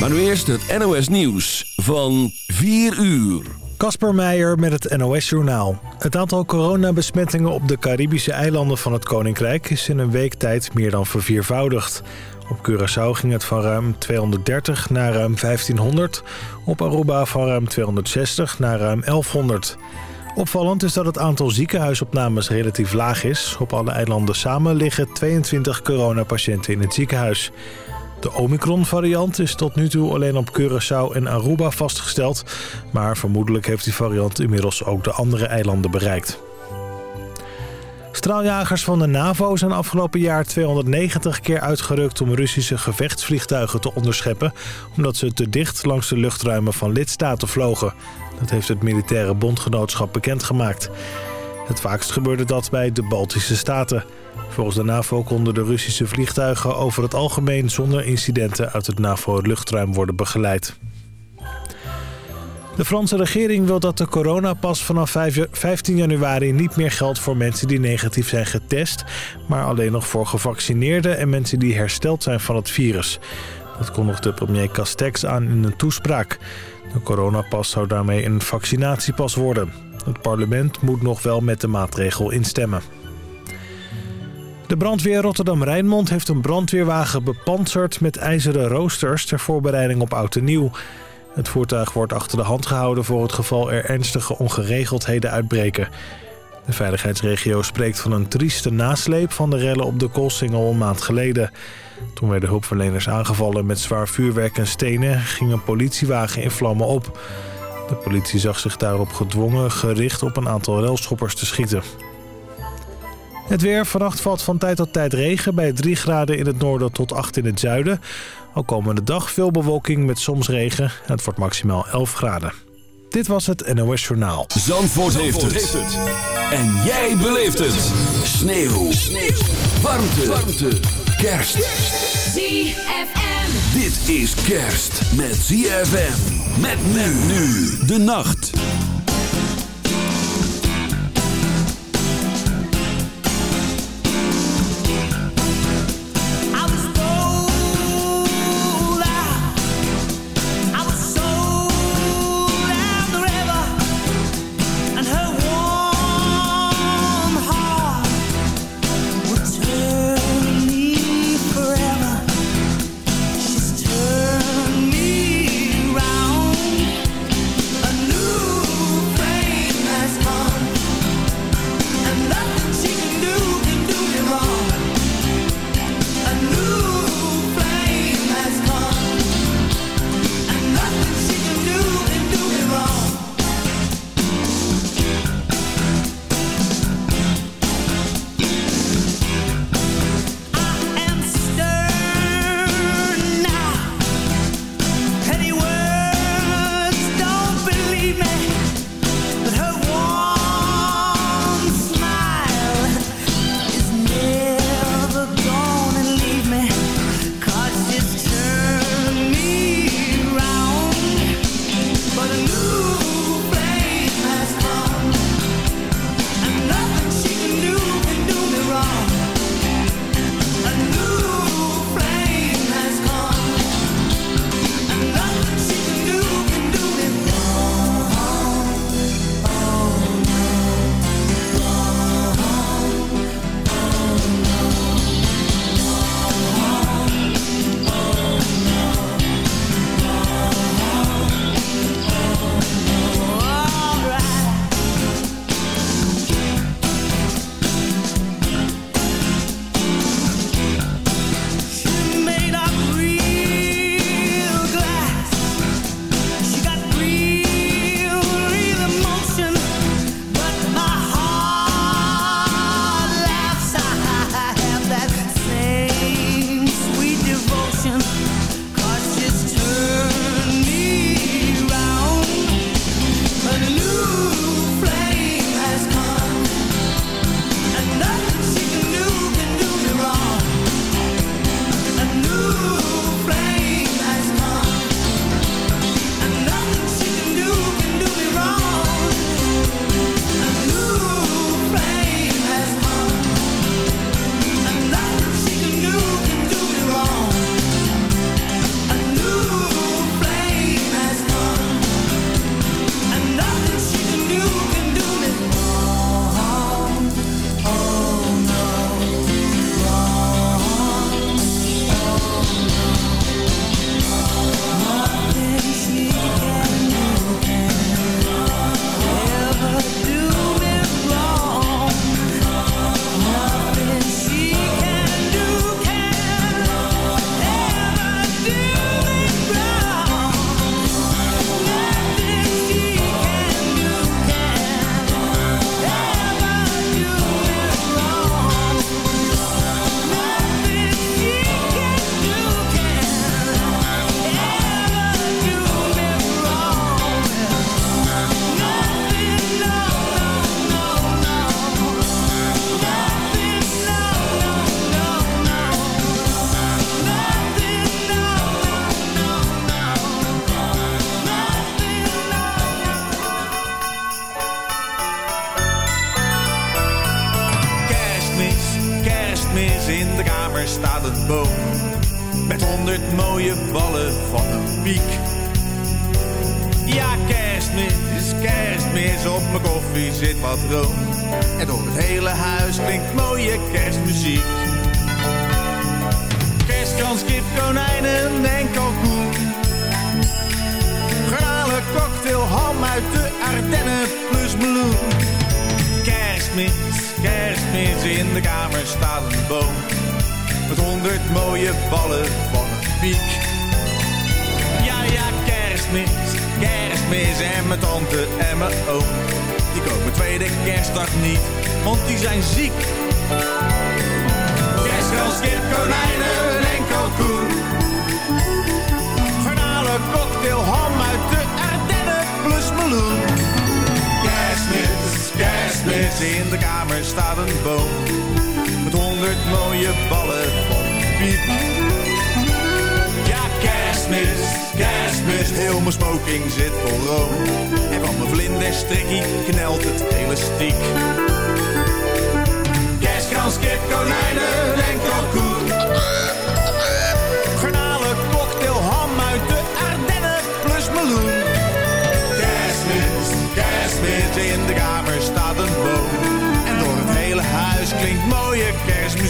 Maar nu eerst het NOS Nieuws van 4 uur. Kasper Meijer met het NOS-journaal. Het aantal coronabesmettingen op de Caribische eilanden van het Koninkrijk... is in een week tijd meer dan verviervoudigd. Op Curaçao ging het van ruim 230 naar ruim 1500. Op Aruba van ruim 260 naar ruim 1100. Opvallend is dat het aantal ziekenhuisopnames relatief laag is. Op alle eilanden samen liggen 22 coronapatiënten in het ziekenhuis. De Omicron-variant is tot nu toe alleen op Curaçao en Aruba vastgesteld. Maar vermoedelijk heeft die variant inmiddels ook de andere eilanden bereikt. Straaljagers van de NAVO zijn afgelopen jaar 290 keer uitgerukt om Russische gevechtsvliegtuigen te onderscheppen... omdat ze te dicht langs de luchtruimen van lidstaten vlogen. Dat heeft het militaire bondgenootschap bekendgemaakt. Het vaakst gebeurde dat bij de Baltische Staten. Volgens de NAVO konden de Russische vliegtuigen over het algemeen zonder incidenten uit het NAVO-luchtruim worden begeleid. De Franse regering wil dat de coronapas vanaf 15 januari niet meer geldt voor mensen die negatief zijn getest, maar alleen nog voor gevaccineerden en mensen die hersteld zijn van het virus. Dat kondigde premier Castex aan in een toespraak. De coronapas zou daarmee een vaccinatiepas worden. Het parlement moet nog wel met de maatregel instemmen. De brandweer Rotterdam-Rijnmond heeft een brandweerwagen bepanserd met ijzeren roosters ter voorbereiding op oud en nieuw. Het voertuig wordt achter de hand gehouden voor het geval er ernstige ongeregeldheden uitbreken. De veiligheidsregio spreekt van een trieste nasleep van de rellen op de Koolsingel een maand geleden. Toen werden hulpverleners aangevallen met zwaar vuurwerk en stenen ging een politiewagen in vlammen op. De politie zag zich daarop gedwongen gericht op een aantal relschoppers te schieten. Het weer. Vannacht valt van tijd tot tijd regen bij 3 graden in het noorden tot 8 in het zuiden. Ook komende dag veel bewolking met soms regen. Het wordt maximaal 11 graden. Dit was het NOS Journaal. Zandvoort, heeft, het. En jij beleeft het. Sneeuw. Sneeuw. Warmte. Warmte. Kerst. ZFM. Dit is kerst met ZFM. Met men nu de nacht.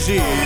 plezier.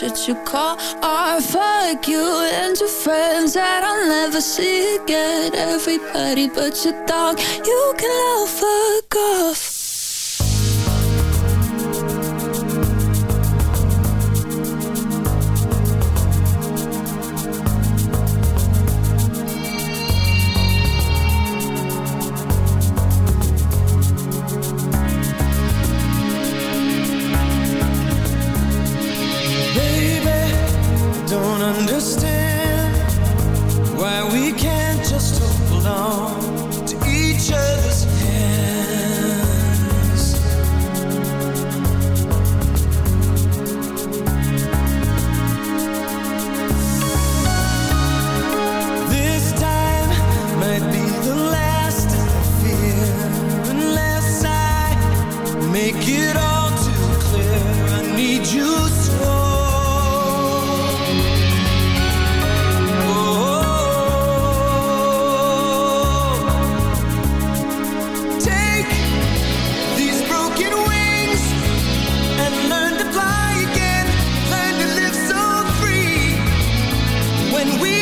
what you call art. Fuck you and your friends that I'll never see again. Everybody but your dog, you can love fuck off. when we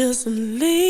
just leave.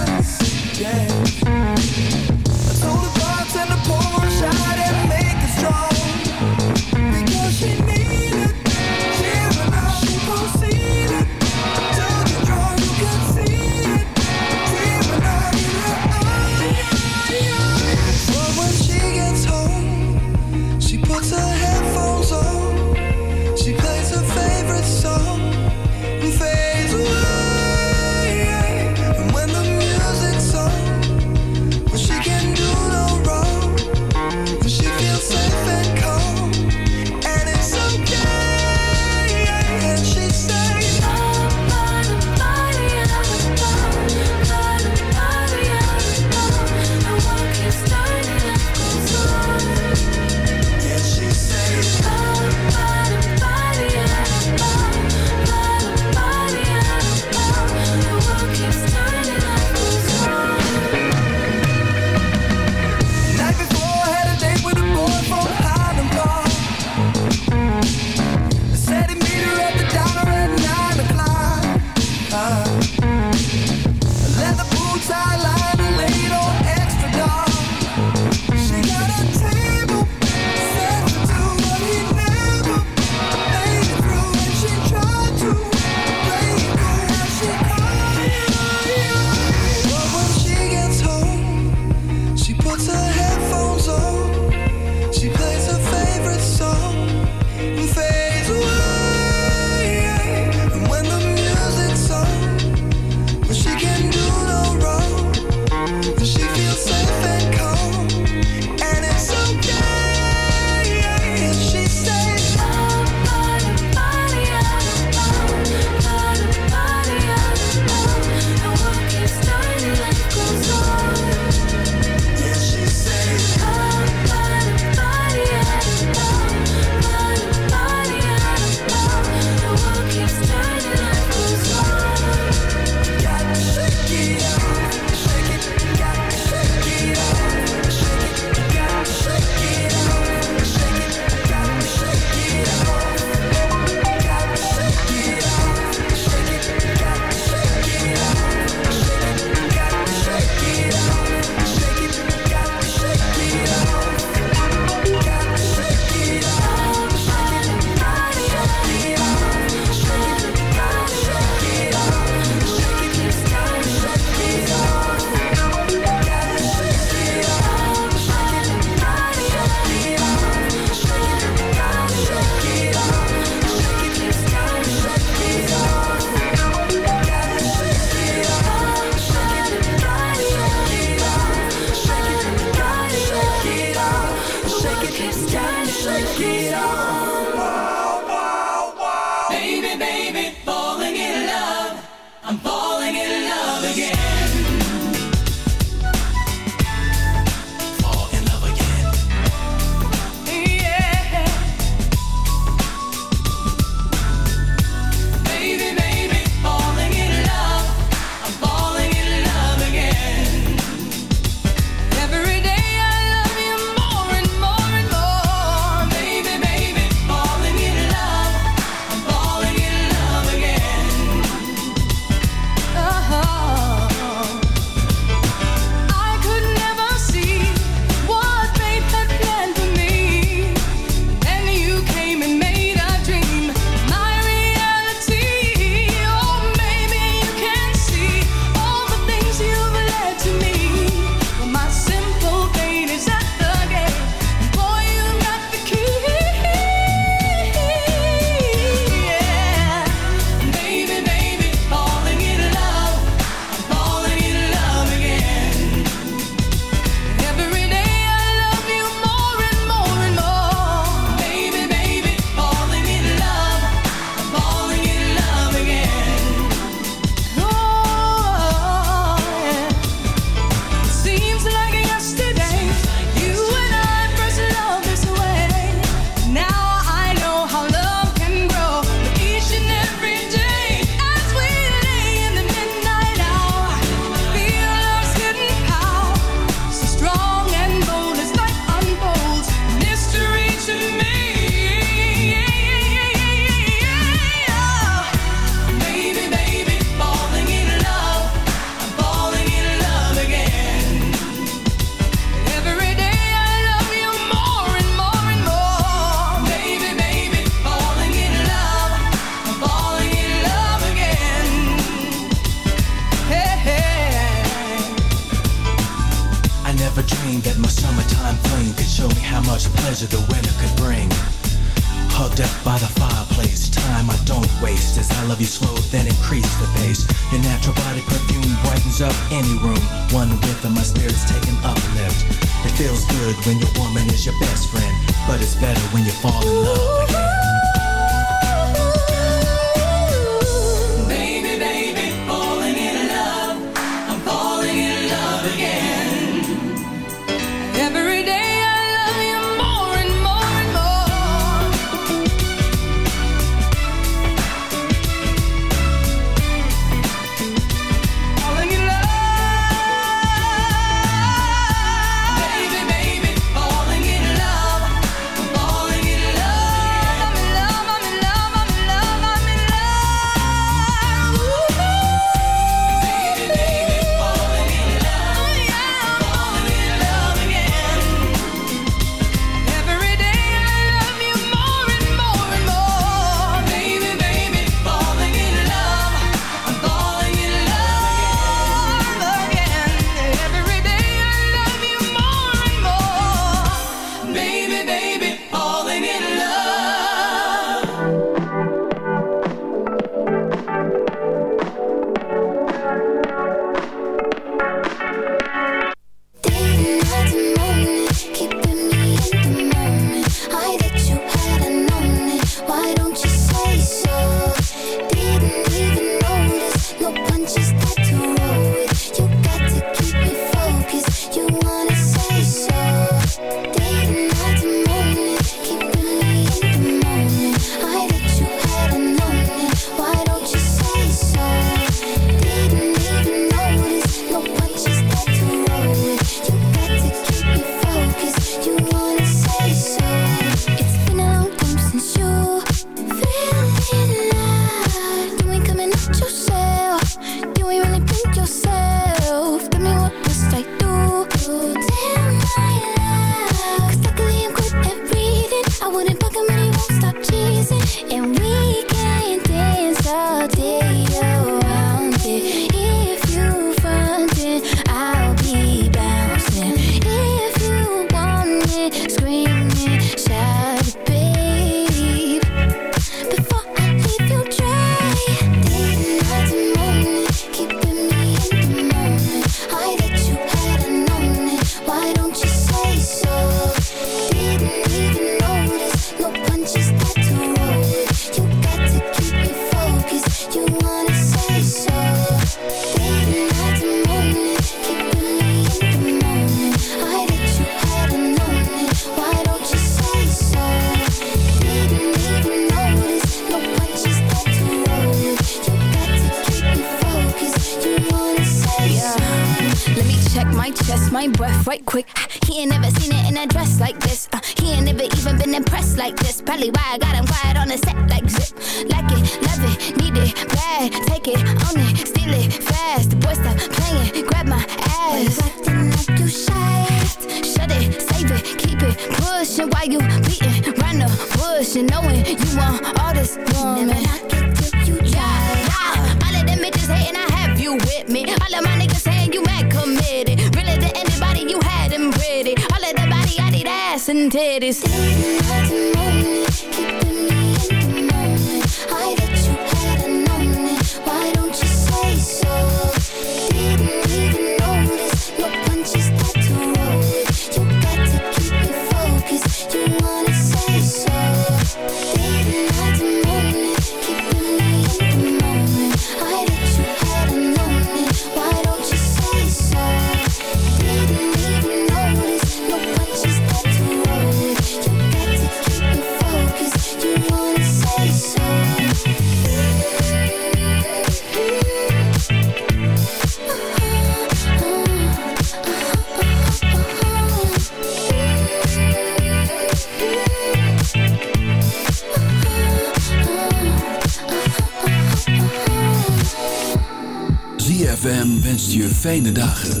ZFM wenst je fijne dagen.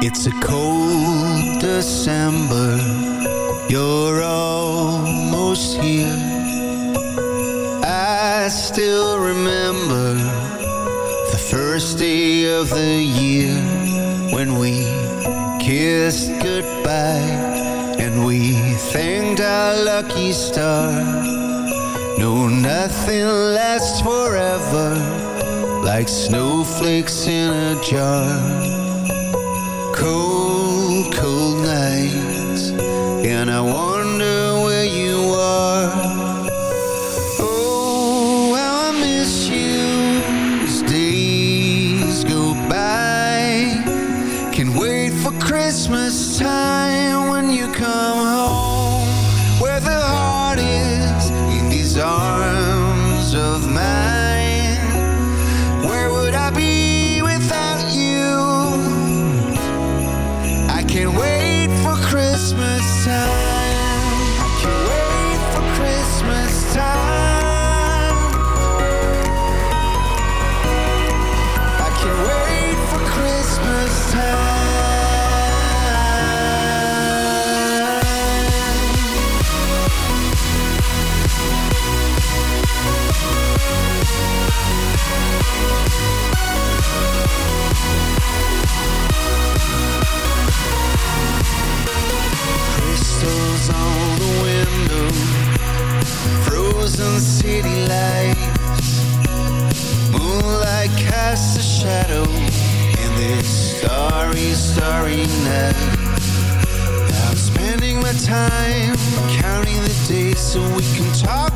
It's a cold December. You're almost here. I still remember the first day of the year. lucky star. No, nothing lasts forever Like snowflakes in a jar. Cold, cold raining I'm spending my time counting the days so we can talk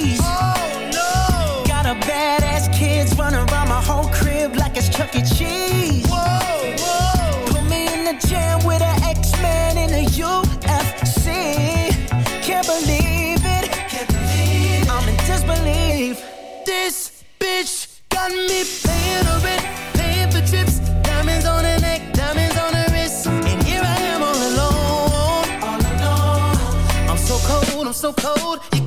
So cold. You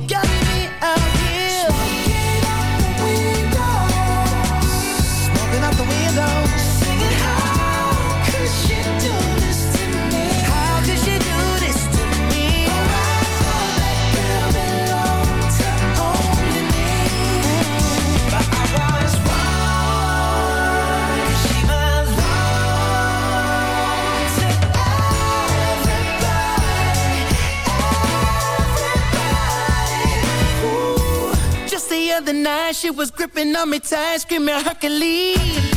other night, she was gripping on me tight, screaming Hercules.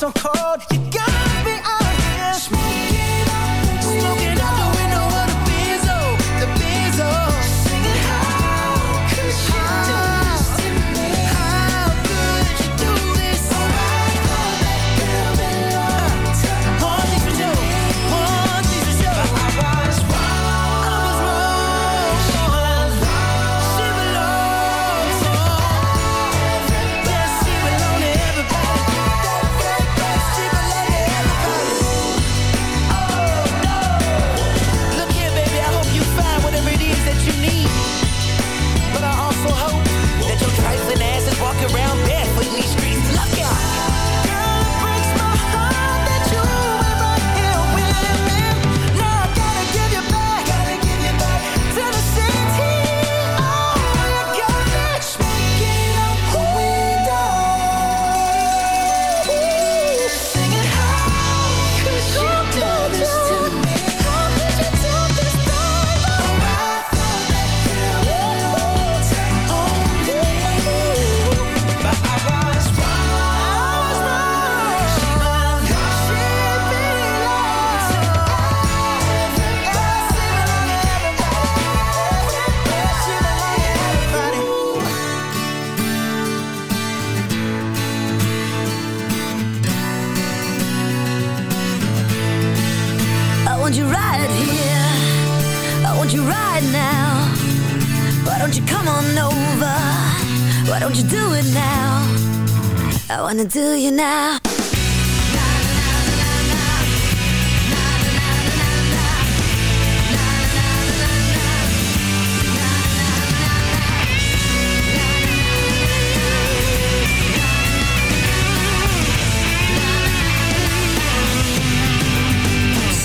Cold, I'm so cold. You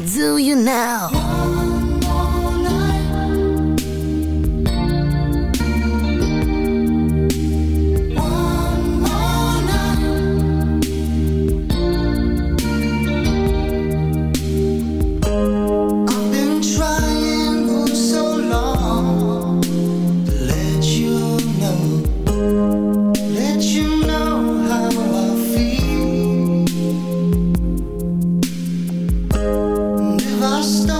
do you now? Stop.